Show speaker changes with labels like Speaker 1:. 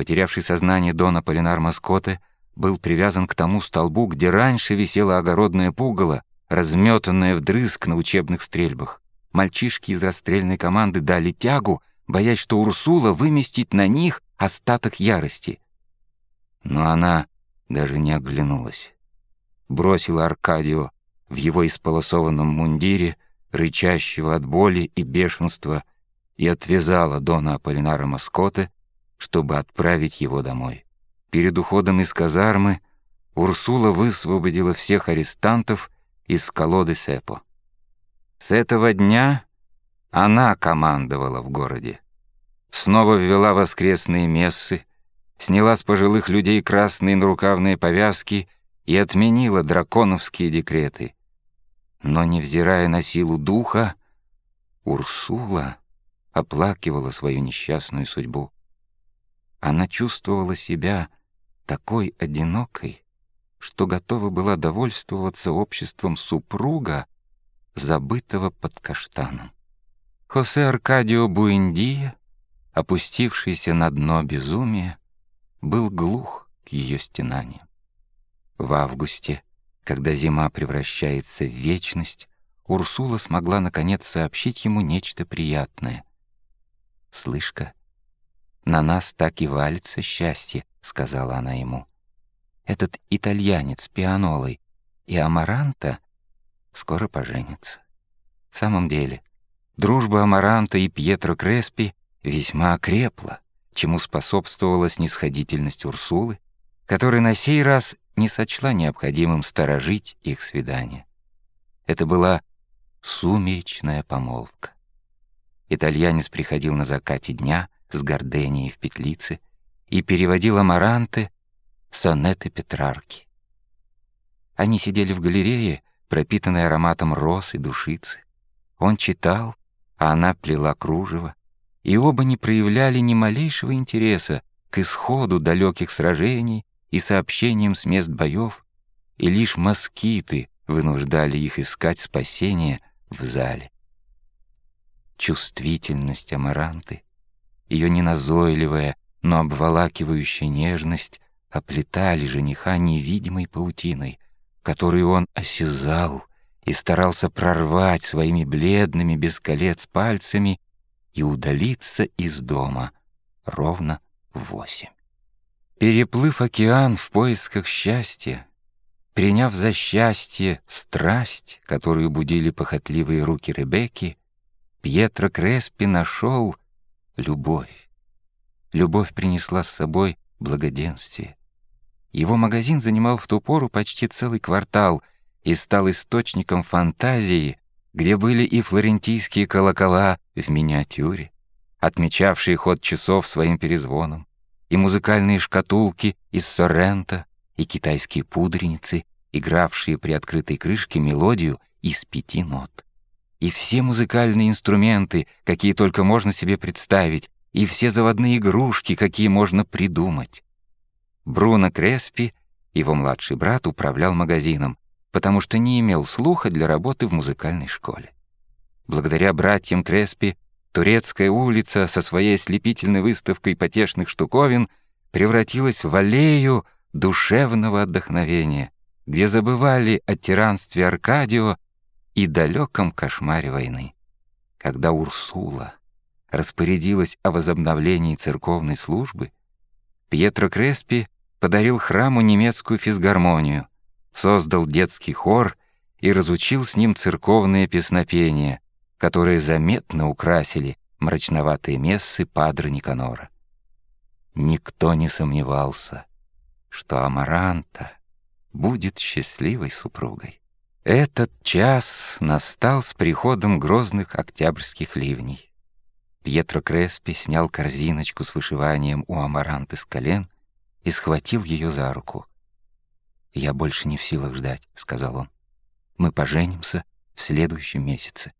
Speaker 1: Потерявший сознание Дон Аполлинар Маскоте был привязан к тому столбу, где раньше висело огородное пугало, разметанное вдрызг на учебных стрельбах. Мальчишки из расстрельной команды дали тягу, боясь, что Урсула выместит на них остаток ярости. Но она даже не оглянулась. Бросила Аркадио в его исполосованном мундире, рычащего от боли и бешенства, и отвязала Дона Аполлинара Маскоте, чтобы отправить его домой. Перед уходом из казармы Урсула высвободила всех арестантов из колоды Сепо. С этого дня она командовала в городе. Снова ввела воскресные мессы, сняла с пожилых людей красные нарукавные повязки и отменила драконовские декреты. Но, невзирая на силу духа, Урсула оплакивала свою несчастную судьбу. Она чувствовала себя такой одинокой, что готова была довольствоваться обществом супруга, забытого под каштаном. Хосе Аркадио Буэндия, опустившийся на дно безумия, был глух к ее стенаниям. В августе, когда зима превращается в вечность, Урсула смогла наконец сообщить ему нечто приятное. «Слышь-ка, на нас так и валится счастье», — сказала она ему. «Этот итальянец пианолой и Амаранта скоро поженятся». В самом деле, дружба Амаранта и Пьетро Креспи весьма окрепла, чему способствовала снисходительность Урсулы, которая на сей раз не сочла необходимым сторожить их свидание. Это была сумеречная помолвка. Итальянец приходил на закате дня с горденией в петлице и переводил амаранты сонеты Петрарки. Они сидели в галерее, пропитанной ароматом роз и душицы. Он читал, а она плела кружево, и оба не проявляли ни малейшего интереса к исходу далеких сражений и сообщениям с мест боев, и лишь москиты вынуждали их искать спасение в зале. Чувствительность Амаранты, ее неназойливая, но обволакивающая нежность оплетали жениха невидимой паутиной, которую он осязал и старался прорвать своими бледными без колец пальцами и удалиться из дома ровно в восемь. Переплыв океан в поисках счастья, приняв за счастье страсть, которую будили похотливые руки Ребекки, Пьетро Креспи нашел любовь. Любовь принесла с собой благоденствие. Его магазин занимал в ту пору почти целый квартал и стал источником фантазии, где были и флорентийские колокола в миниатюре, отмечавшие ход часов своим перезвоном, и музыкальные шкатулки из Соррента, и китайские пудреницы, игравшие при открытой крышке мелодию из пяти нот. И все музыкальные инструменты, какие только можно себе представить, и все заводные игрушки, какие можно придумать. Бруно Креспи, его младший брат, управлял магазином, потому что не имел слуха для работы в музыкальной школе. Благодаря братьям Креспи Турецкая улица со своей ослепительной выставкой потешных штуковин превратилась в аллею душевного отдохновения, где забывали о тиранстве Аркадио и далеком кошмаре войны. Когда Урсула распорядилась о возобновлении церковной службы, Пьетро Креспи подарил храму немецкую физгармонию, создал детский хор и разучил с ним церковные песнопения, которые заметно украсили мрачноватые мессы Падре Никанора. Никто не сомневался, что Амаранта будет счастливой супругой. Этот час настал с приходом грозных октябрьских ливней. Пьетро Креспи снял корзиночку с вышиванием у Амаранты с колен и схватил ее за руку. «Я больше не в силах ждать», — сказал он. «Мы поженимся в следующем месяце».